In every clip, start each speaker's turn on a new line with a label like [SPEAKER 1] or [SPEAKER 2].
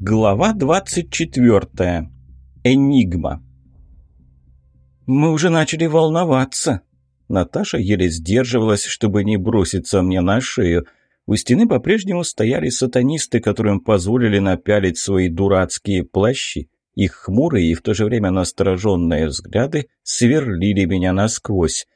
[SPEAKER 1] Глава 24. Энигма. Мы уже начали волноваться. Наташа еле сдерживалась, чтобы не броситься мне на шею. У стены по-прежнему стояли сатанисты, которым позволили напялить свои дурацкие плащи. Их хмурые и в то же время настороженные взгляды сверлили меня насквозь.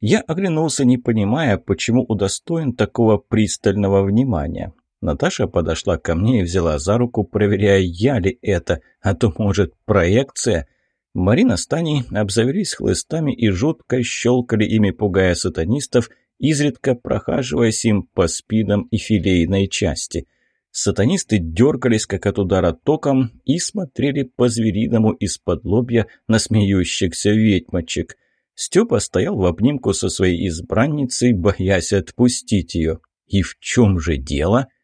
[SPEAKER 1] Я оглянулся, не понимая, почему удостоен такого пристального внимания. Наташа подошла ко мне и взяла за руку, проверяя, я ли это, а то, может, проекция. Марина с Таней обзавелись хлыстами и жутко щелкали ими, пугая сатанистов, изредка прохаживаясь им по спинам и филейной части. Сатанисты дергались, как от удара током, и смотрели по-звериному из-под лобья на смеющихся ведьмочек. Степа стоял в обнимку со своей избранницей, боясь отпустить ее. И в чем же дело? —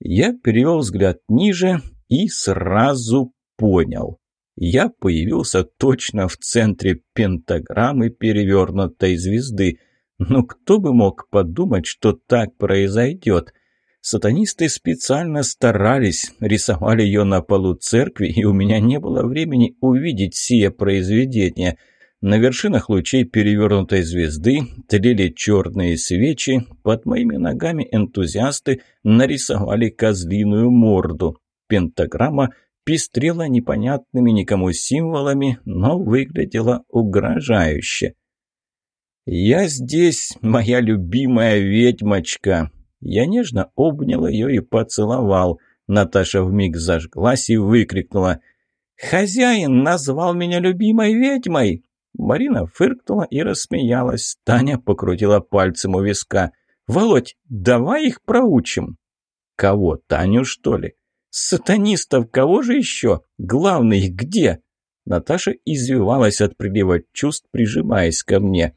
[SPEAKER 1] я перевел взгляд ниже и сразу понял. Я появился точно в центре пентаграммы перевернутой звезды. Но кто бы мог подумать, что так произойдет? Сатанисты специально старались, рисовали ее на полу церкви, и у меня не было времени увидеть сие произведение – на вершинах лучей перевернутой звезды тлели черные свечи, под моими ногами энтузиасты нарисовали козлиную морду. Пентаграмма пестрела непонятными никому символами, но выглядела угрожающе. «Я здесь, моя любимая ведьмочка!» Я нежно обнял ее и поцеловал. Наташа вмиг зажглась и выкрикнула. «Хозяин назвал меня любимой ведьмой!» Марина фыркнула и рассмеялась. Таня покрутила пальцем у виска. «Володь, давай их проучим». «Кого, Таню, что ли?» «Сатанистов, кого же еще? Главный где?» Наташа извивалась от прилива чувств, прижимаясь ко мне.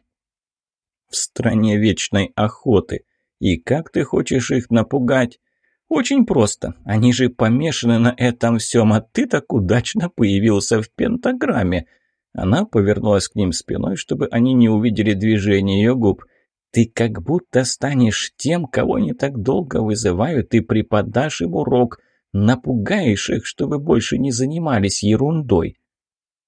[SPEAKER 1] «В стране вечной охоты. И как ты хочешь их напугать?» «Очень просто. Они же помешаны на этом всем, а ты так удачно появился в пентаграмме. Она повернулась к ним спиной, чтобы они не увидели движение ее губ. «Ты как будто станешь тем, кого не так долго вызывают, и преподашь им урок, напугаешь их, чтобы больше не занимались ерундой».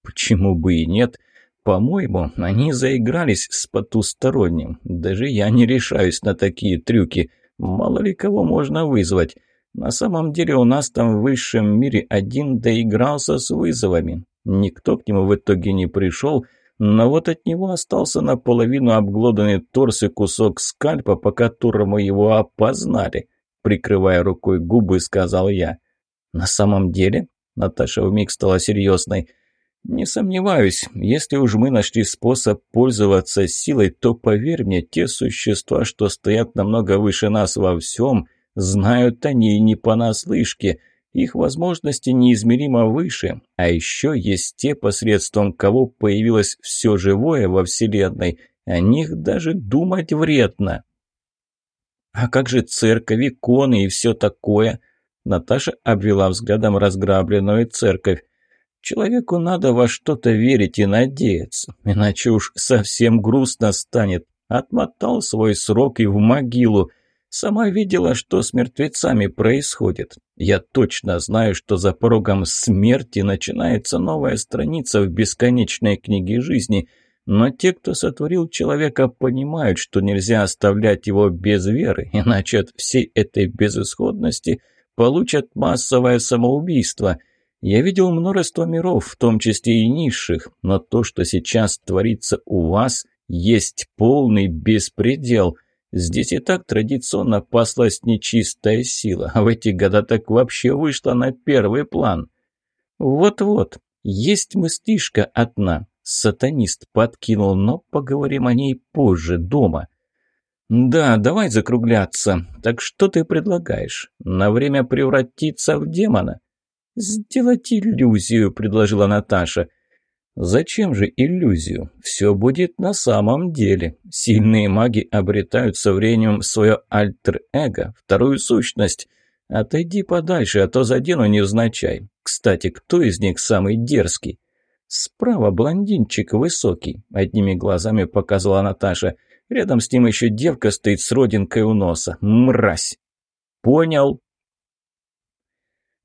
[SPEAKER 1] «Почему бы и нет?» «По-моему, они заигрались с потусторонним. Даже я не решаюсь на такие трюки. Мало ли кого можно вызвать. На самом деле у нас там в высшем мире один доигрался с вызовами. Никто к нему в итоге не пришел, но вот от него остался наполовину обглоданный торс и кусок скальпа, по которому его опознали. Прикрывая рукой губы, сказал я. «На самом деле?» Наташа вмиг стала серьезной. «Не сомневаюсь, если уж мы нашли способ пользоваться силой, то, поверь мне, те существа, что стоят намного выше нас во всем, знают они не понаслышке». Их возможности неизмеримо выше, а еще есть те, посредством кого появилось все живое во Вселенной. О них даже думать вредно. «А как же церковь, иконы и все такое?» Наташа обвела взглядом разграбленную церковь. «Человеку надо во что-то верить и надеяться, иначе уж совсем грустно станет. Отмотал свой срок и в могилу». Сама видела, что с мертвецами происходит. Я точно знаю, что за порогом смерти начинается новая страница в бесконечной книге жизни. Но те, кто сотворил человека, понимают, что нельзя оставлять его без веры, иначе от всей этой безысходности получат массовое самоубийство. Я видел множество миров, в том числе и низших, но то, что сейчас творится у вас, есть полный беспредел – Здесь и так традиционно паслась нечистая сила, а в эти года так вообще вышла на первый план. Вот-вот, есть мыслишка одна. Сатанист подкинул, но поговорим о ней позже, дома. Да, давай закругляться. Так что ты предлагаешь? На время превратиться в демона? Сделать иллюзию, предложила Наташа. — Зачем же иллюзию? Все будет на самом деле. Сильные маги обретают со временем свое альтер-эго, вторую сущность. Отойди подальше, а то задену невзначай. Кстати, кто из них самый дерзкий? Справа блондинчик высокий, одними глазами показала Наташа. Рядом с ним еще девка стоит с родинкой у носа. Мразь! Понял,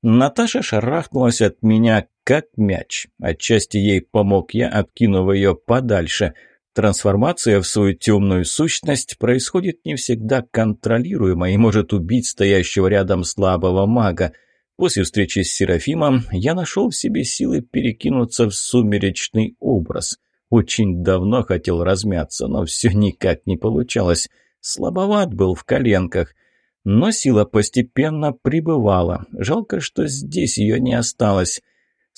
[SPEAKER 1] Наташа шарахнулась от меня, как мяч. Отчасти ей помог я, откинув ее подальше. Трансформация в свою темную сущность происходит не всегда контролируемо и может убить стоящего рядом слабого мага. После встречи с Серафимом я нашел в себе силы перекинуться в сумеречный образ. Очень давно хотел размяться, но все никак не получалось. Слабоват был в коленках. Но сила постепенно прибывала. Жалко, что здесь ее не осталось.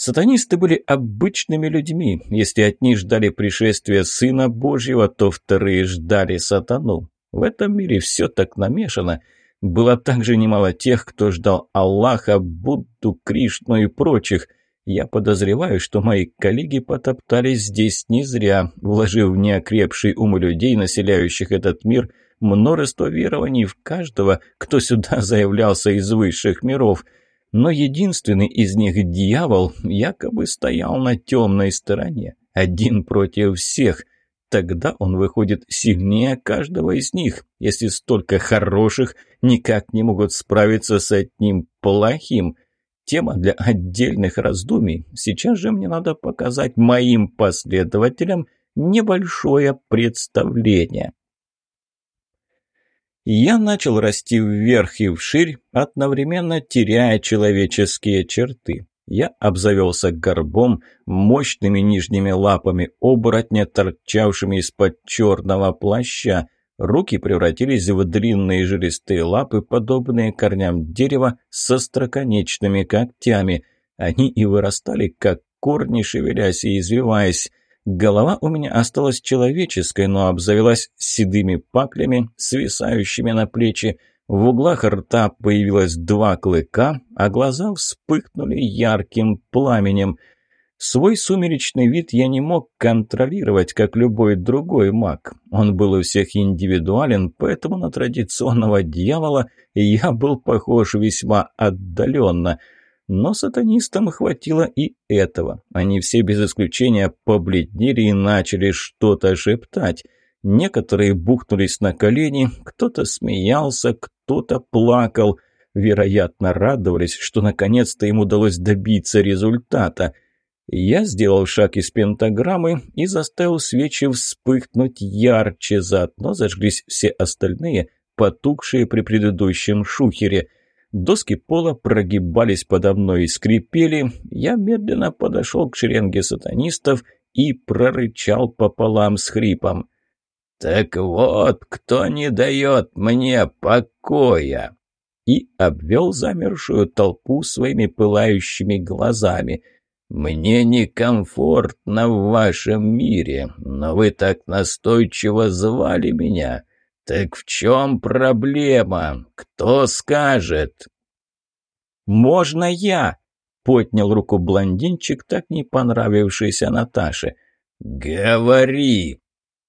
[SPEAKER 1] Сатанисты были обычными людьми. Если одни ждали пришествия Сына Божьего, то вторые ждали сатану. В этом мире все так намешано. Было также немало тех, кто ждал Аллаха, Будду, Кришну и прочих – я подозреваю, что мои коллеги потоптались здесь не зря, вложив в неокрепший ум людей, населяющих этот мир, множество верований в каждого, кто сюда заявлялся из высших миров. Но единственный из них, дьявол, якобы стоял на темной стороне, один против всех. Тогда он выходит сильнее каждого из них, если столько хороших никак не могут справиться с одним плохим – Тема для отдельных раздумий. Сейчас же мне надо показать моим последователям небольшое представление. Я начал расти вверх и вширь, одновременно теряя человеческие черты. Я обзавелся горбом, мощными нижними лапами оборотня, торчавшими из-под черного плаща – Руки превратились в длинные жилистые лапы, подобные корням дерева со строконечными когтями. Они и вырастали, как корни, шевелясь и извиваясь. Голова у меня осталась человеческой, но обзавелась седыми паклями, свисающими на плечи. В углах рта появилось два клыка, а глаза вспыхнули ярким пламенем – Свой сумеречный вид я не мог контролировать, как любой другой маг. Он был у всех индивидуален, поэтому на традиционного дьявола я был похож весьма отдаленно. Но сатанистам хватило и этого. Они все без исключения побледнели и начали что-то шептать. Некоторые бухнулись на колени, кто-то смеялся, кто-то плакал. Вероятно, радовались, что наконец-то им удалось добиться результата – я сделал шаг из пентаграммы и заставил свечи вспыхнуть ярче, заодно зажглись все остальные, потухшие при предыдущем шухере. Доски пола прогибались подо мной и скрипели. Я медленно подошел к шеренге сатанистов и прорычал пополам с хрипом. «Так вот, кто не дает мне покоя!» И обвел замершую толпу своими пылающими глазами – «Мне некомфортно в вашем мире, но вы так настойчиво звали меня. Так в чем проблема? Кто скажет?» «Можно я?» — поднял руку блондинчик, так не понравившийся Наташе. «Говори!»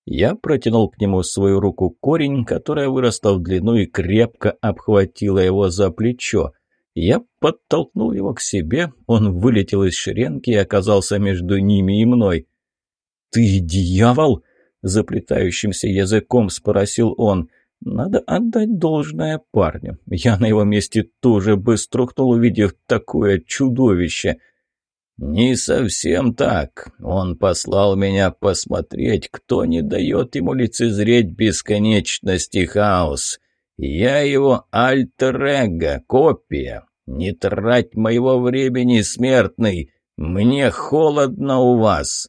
[SPEAKER 1] Я протянул к нему свою руку корень, которая выросла в длину и крепко обхватила его за плечо. Я подтолкнул его к себе, он вылетел из шеренги и оказался между ними и мной. «Ты дьявол?» – заплетающимся языком спросил он. «Надо отдать должное парню. Я на его месте тоже бы струхнул, увидев такое чудовище». «Не совсем так. Он послал меня посмотреть, кто не дает ему лицезреть бесконечности хаос. Я его альтер-эго, копия. Не трать моего времени, смертный. Мне холодно у вас.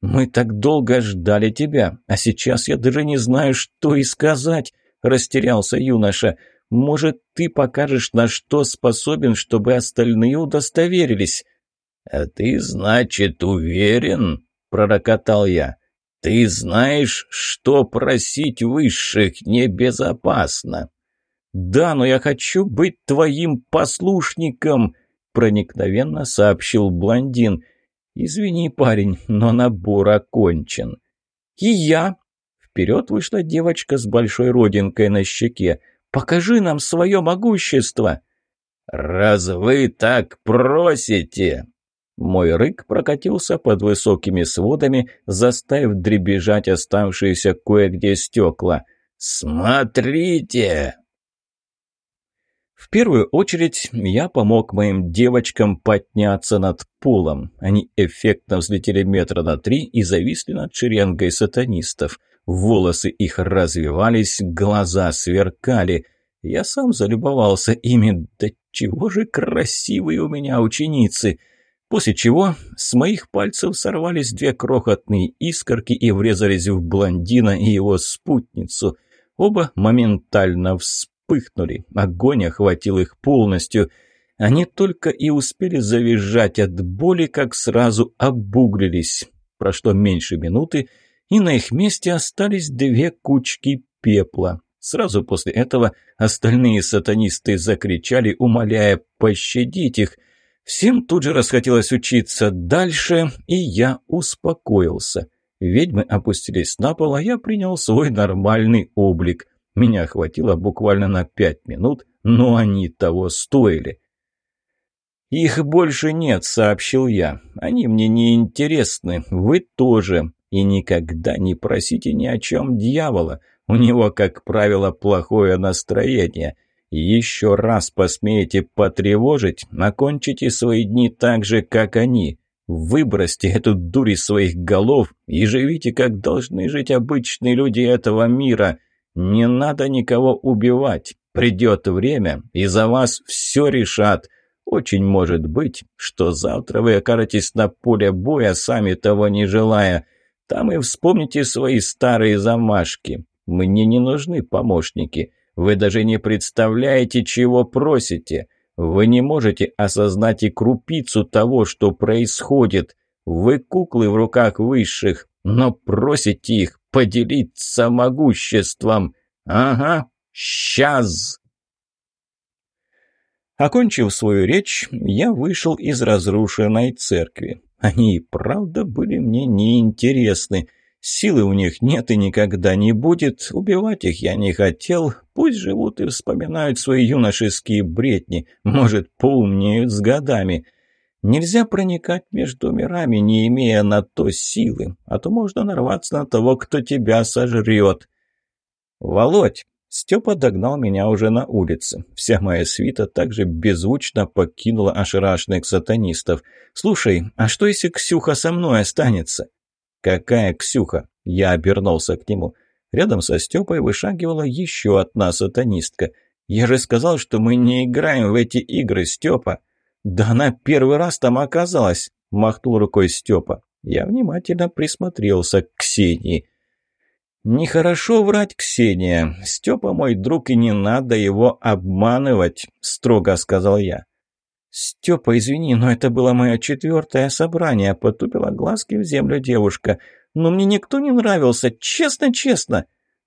[SPEAKER 1] Мы так долго ждали тебя, а сейчас я даже не знаю, что и сказать, растерялся юноша. Может, ты покажешь, на что способен, чтобы остальные удостоверились? А ты, значит, уверен? пророкотал я. «Ты знаешь, что просить высших небезопасно?» «Да, но я хочу быть твоим послушником», — проникновенно сообщил блондин. «Извини, парень, но набор окончен». «И я?» Вперед вышла девочка с большой родинкой на щеке. «Покажи нам свое могущество!» «Раз вы так просите!» Мой рык прокатился под высокими сводами, заставив дребезжать оставшиеся кое-где стекла. «Смотрите!» В первую очередь я помог моим девочкам подняться над полом. Они эффектно взлетели метра на три и зависли над шеренгой сатанистов. Волосы их развивались, глаза сверкали. Я сам залюбовался ими. Да чего же красивые у меня ученицы! После чего с моих пальцев сорвались две крохотные искорки и врезались в блондина и его спутницу. Оба моментально вспыхнули. Огонь охватил их полностью. Они только и успели завизжать от боли, как сразу обуглились. Прошло меньше минуты, и на их месте остались две кучки пепла. Сразу после этого остальные сатанисты закричали, умоляя пощадить их. Всем тут же расхотелось учиться дальше, и я успокоился. Ведьмы опустились на пол, а я принял свой нормальный облик. Меня хватило буквально на пять минут, но они того стоили. «Их больше нет», — сообщил я. «Они мне не интересны. Вы тоже. И никогда не просите ни о чем дьявола. У него, как правило, плохое настроение. Еще раз посмеете потревожить, окончите свои дни так же, как они. Выбросьте эту дурь из своих голов и живите, как должны жить обычные люди этого мира. Не надо никого убивать. Придет время, и за вас все решат. Очень может быть, что завтра вы окажетесь на поле боя, сами того не желая». Там и вспомните свои старые замашки. Мне не нужны помощники. Вы даже не представляете, чего просите. Вы не можете осознать и крупицу того, что происходит. Вы куклы в руках высших, но просите их поделиться могуществом. Ага, сейчас. Окончив свою речь, я вышел из разрушенной церкви. Они и правда были мне неинтересны. Силы у них нет и никогда не будет. Убивать их я не хотел. Пусть живут и вспоминают свои юношеские бредни. Может, поумнеют с годами. Нельзя проникать между мирами, не имея на то силы, а то можно нарваться на того, кто тебя сожрет. «Володь!» Степа догнал меня уже на улице. Вся моя свита также беззвучно покинула ошарашенных сатанистов. «Слушай, а что если Ксюха со мной останется?» «Какая Ксюха?» Я обернулся к нему. Рядом со Степой вышагивала еще одна сатанистка. «Я же сказал, что мы не играем в эти игры, Степа!» «Да она первый раз там оказалась!» – махнул рукой Степа. Я внимательно присмотрелся к Ксении. «Нехорошо врать, Ксения. Степа мой друг, и не надо его обманывать», – строго сказал я. «Степа, извини, но это было мое четвертое собрание», – потупила глазки в землю девушка. «Но мне никто не нравился, честно-честно».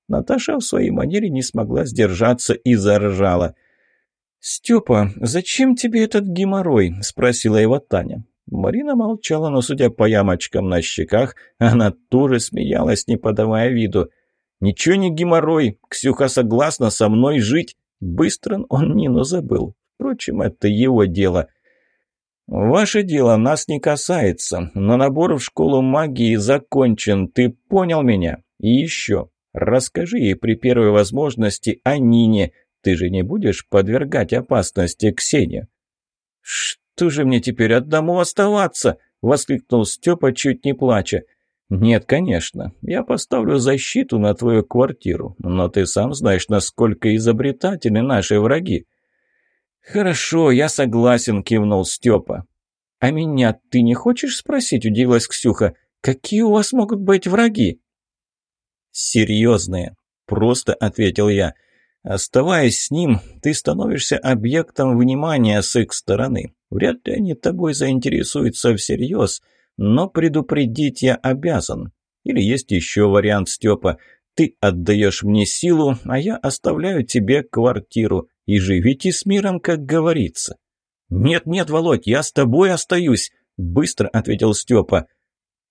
[SPEAKER 1] Наташа в своей манере не смогла сдержаться и заржала. «Степа, зачем тебе этот геморрой?» – спросила его Таня. Марина молчала, но, судя по ямочкам на щеках, она тоже смеялась, не подавая виду. «Ничего не геморрой, Ксюха согласна со мной жить». Быстро он Нину забыл. Впрочем, это его дело. «Ваше дело нас не касается, но набор в школу магии закончен, ты понял меня? И еще, расскажи ей при первой возможности о Нине. Ты же не будешь подвергать опасности Ксению?» «Что?» «Что же мне теперь одному оставаться?» — воскликнул Степа, чуть не плача. «Нет, конечно. Я поставлю защиту на твою квартиру, но ты сам знаешь, насколько изобретательны наши враги». «Хорошо, я согласен», — кивнул Степа. «А меня ты не хочешь спросить?» — удивилась Ксюха. «Какие у вас могут быть враги?» «Серьезные», — просто ответил я. «Оставаясь с ним, ты становишься объектом внимания с их стороны. Вряд ли они тобой заинтересуются всерьез, но предупредить я обязан. Или есть еще вариант, Степа. Ты отдаешь мне силу, а я оставляю тебе квартиру. И живите с миром, как говорится. «Нет-нет, Володь, я с тобой остаюсь», — быстро ответил Степа.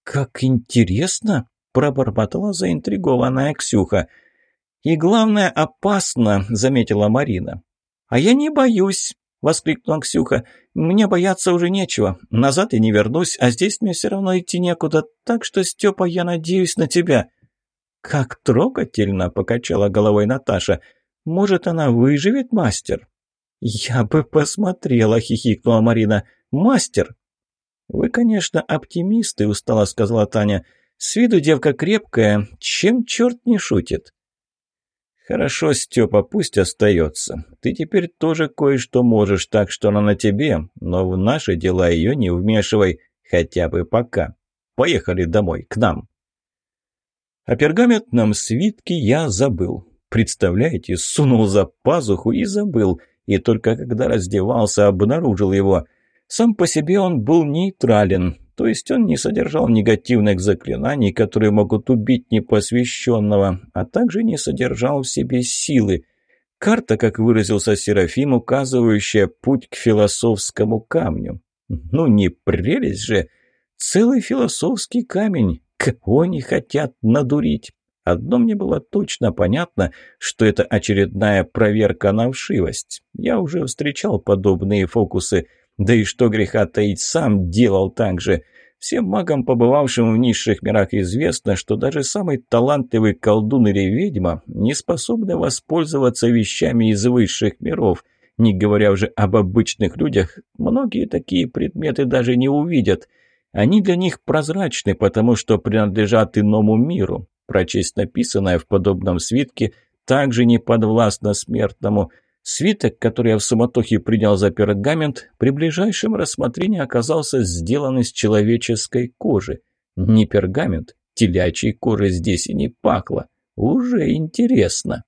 [SPEAKER 1] «Как интересно!» — пробормотала заинтригованная Ксюха. «И главное, опасно», — заметила Марина. «А я не боюсь», — воскликнула Ксюха. «Мне бояться уже нечего. Назад я не вернусь, а здесь мне все равно идти некуда. Так что, Степа, я надеюсь на тебя». «Как трогательно!» — покачала головой Наташа. «Может, она выживет, мастер?» «Я бы посмотрела», — хихикнула Марина. «Мастер!» «Вы, конечно, оптимисты», — устало сказала Таня. «С виду девка крепкая, чем черт не шутит?» «Хорошо, Степа, пусть остается. Ты теперь тоже кое-что можешь, так что она на тебе, но в наши дела ее не вмешивай, хотя бы пока. Поехали домой, к нам». О пергаментном свитке я забыл. Представляете, сунул за пазуху и забыл. И только когда раздевался, обнаружил его. Сам по себе он был нейтрален, то есть он не содержал негативных заклинаний, которые могут убить непосвященного, а также не содержал в себе силы. Карта, как выразился Серафим, указывающая путь к философскому камню. Ну не прелесть же! Целый философский камень, Кого они хотят надурить? Одно мне было точно понятно, что это очередная проверка на вшивость. Я уже встречал подобные фокусы, да и что греха таить, сам делал так же. Всем магам, побывавшим в низших мирах, известно, что даже самый талантливый колдун или ведьма не способны воспользоваться вещами из высших миров. Не говоря уже об обычных людях, многие такие предметы даже не увидят – они для них прозрачны, потому что принадлежат иному миру. Прочесть написанное в подобном свитке также не подвластно смертному. Свиток, который я в суматохе принял за пергамент, при ближайшем рассмотрении оказался сделан из человеческой кожи. Не пергамент, телячьей кожи здесь и не пахло. Уже интересно.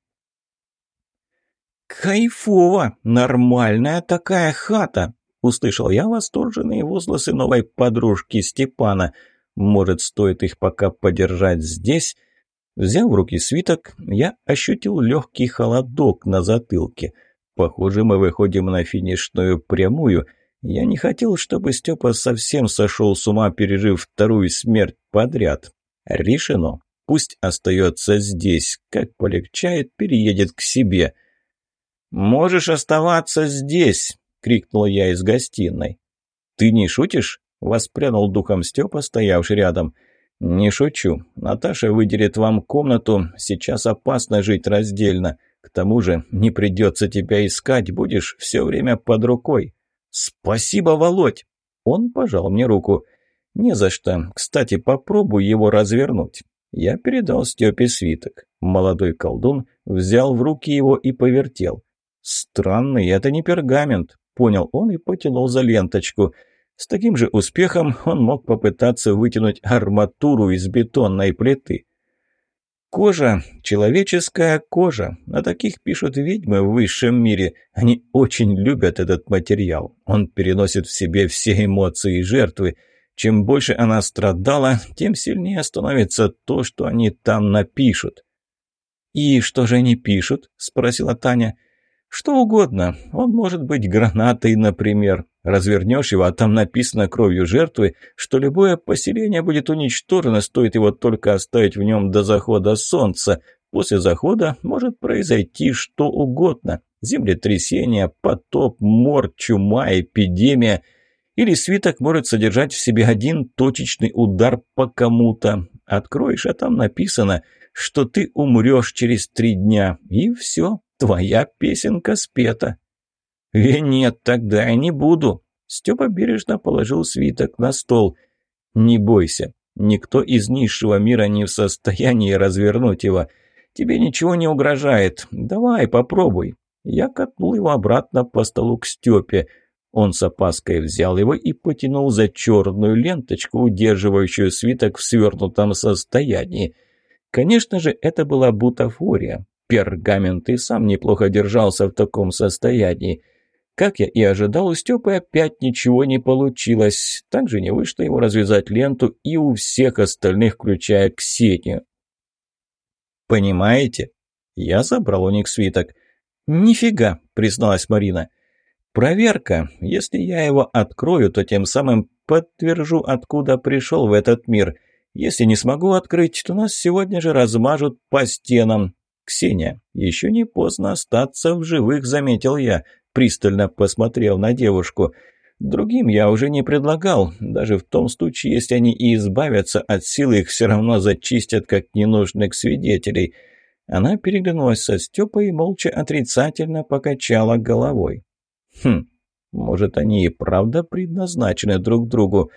[SPEAKER 1] «Кайфово! Нормальная такая хата!» Услышал я восторженные возгласы новой подружки Степана. Может, стоит их пока подержать здесь? Взяв в руки свиток, я ощутил легкий холодок на затылке. Похоже, мы выходим на финишную прямую. Я не хотел, чтобы Степа совсем сошел с ума, пережив вторую смерть подряд. Решено. Пусть остается здесь. Как полегчает, переедет к себе. «Можешь оставаться здесь», — крикнул я из гостиной. «Ты не шутишь?» — воспрянул духом Степа, стоявший рядом. «Не шучу. Наташа выделит вам комнату. Сейчас опасно жить раздельно. К тому же не придется тебя искать, будешь все время под рукой». «Спасибо, Володь!» Он пожал мне руку. «Не за что. Кстати, попробуй его развернуть». Я передал Степе свиток. Молодой колдун взял в руки его и повертел. «Странный, это не пергамент понял он и потянул за ленточку. С таким же успехом он мог попытаться вытянуть арматуру из бетонной плиты. Кожа, человеческая кожа. На таких пишут ведьмы в высшем мире. Они очень любят этот материал. Он переносит в себе все эмоции жертвы. Чем больше она страдала, тем сильнее становится то, что они там напишут. «И что же они пишут?» – спросила Таня. – что угодно. Он может быть гранатой, например. Развернешь его, а там написано кровью жертвы, что любое поселение будет уничтожено, стоит его только оставить в нем до захода солнца. После захода может произойти что угодно. Землетрясение, потоп, мор, чума, эпидемия. Или свиток может содержать в себе один точечный удар по кому-то. Откроешь, а там написано, что ты умрешь через три дня. И все, Твоя песенка спета». «Э, нет, тогда я не буду». Степа бережно положил свиток на стол. «Не бойся, никто из низшего мира не в состоянии развернуть его. Тебе ничего не угрожает. Давай, попробуй». Я катнул его обратно по столу к Степе. Он с опаской взял его и потянул за черную ленточку, удерживающую свиток в свернутом состоянии. Конечно же, это была бутафория пергамент и сам неплохо держался в таком состоянии. Как я и ожидал, у Степы опять ничего не получилось. Также не вышло его развязать ленту и у всех остальных, включая Ксению. «Понимаете?» Я забрал у них свиток. «Нифига», — призналась Марина. «Проверка. Если я его открою, то тем самым подтвержу, откуда пришел в этот мир. Если не смогу открыть, то нас сегодня же размажут по стенам. «Ксения, еще не поздно остаться в живых», — заметил я, пристально посмотрел на девушку. «Другим я уже не предлагал. Даже в том случае, если они и избавятся от силы, их все равно зачистят как ненужных свидетелей». Она переглянулась со Степой и молча отрицательно покачала головой. Хм, может, они и правда предназначены друг другу.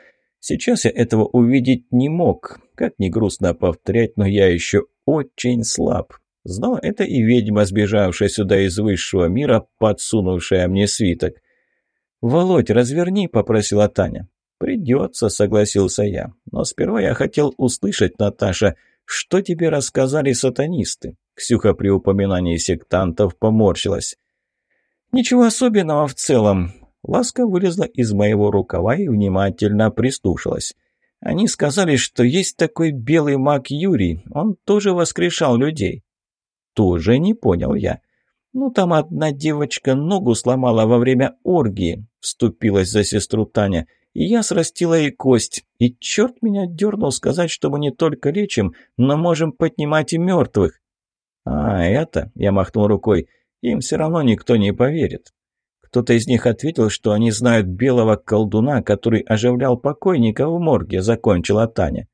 [SPEAKER 1] Сейчас я этого увидеть не мог. Как ни грустно повторять, но я еще очень слаб. Знала это и ведьма, сбежавшая сюда из высшего мира, подсунувшая мне свиток. «Володь, разверни», — попросила Таня. «Придется», — согласился я. «Но сперва я хотел услышать, Наташа, что тебе рассказали сатанисты?» Ксюха при упоминании сектантов поморщилась. «Ничего особенного в целом. Ласка вылезла из моего рукава и внимательно прислушалась. Они сказали, что есть такой белый маг Юрий, он тоже воскрешал людей. Тоже не понял я. Ну, там одна девочка ногу сломала во время оргии, вступилась за сестру Таня, и я срастила ей кость. И черт меня дернул сказать, что мы не только лечим, но можем поднимать и мертвых. А это, я махнул рукой, им все равно никто не поверит. Кто-то из них ответил, что они знают белого колдуна, который оживлял покойника в морге, закончила Таня.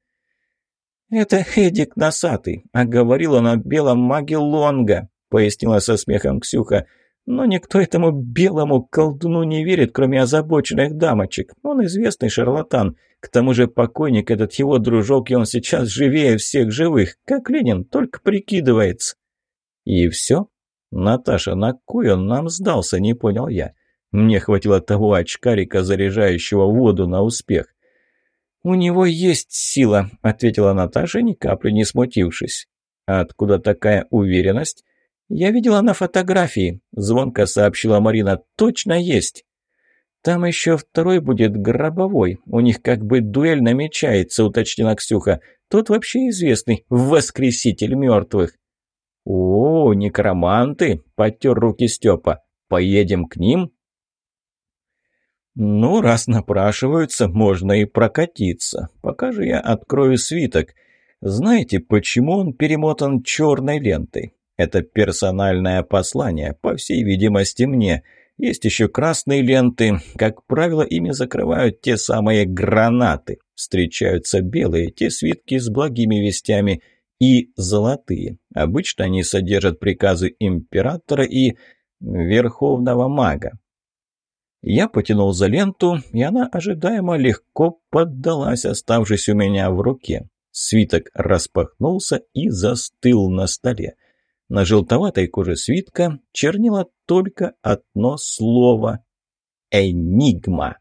[SPEAKER 1] «Это Эдик Носатый, а говорил он о белом маге Лонга», пояснила со смехом Ксюха. «Но никто этому белому колдуну не верит, кроме озабоченных дамочек. Он известный шарлатан. К тому же покойник этот его дружок, и он сейчас живее всех живых, как Ленин, только прикидывается». «И все?» «Наташа, на кой он нам сдался?» – не понял я. Мне хватило того очкарика, заряжающего воду на успех. «У него есть сила», – ответила Наташа, ни капли не смутившись. «Откуда такая уверенность?» «Я видела на фотографии», – звонко сообщила Марина. «Точно есть». «Там еще второй будет гробовой. У них как бы дуэль намечается», – уточнила Ксюха. «Тот вообще известный воскреситель мертвых». «О, некроманты!» – потер руки Степа. «Поедем к ним?» «Ну, раз напрашиваются, можно и прокатиться. Пока же я открою свиток. Знаете, почему он перемотан черной лентой? Это персональное послание, по всей видимости, мне. Есть еще красные ленты. Как правило, ими закрывают те самые гранаты. Встречаются белые, те свитки с благими вестями – и золотые. Обычно они содержат приказы императора и верховного мага. Я потянул за ленту, и она ожидаемо легко поддалась, оставшись у меня в руке. Свиток распахнулся и застыл на столе. На желтоватой коже свитка чернило только одно слово «Энигма».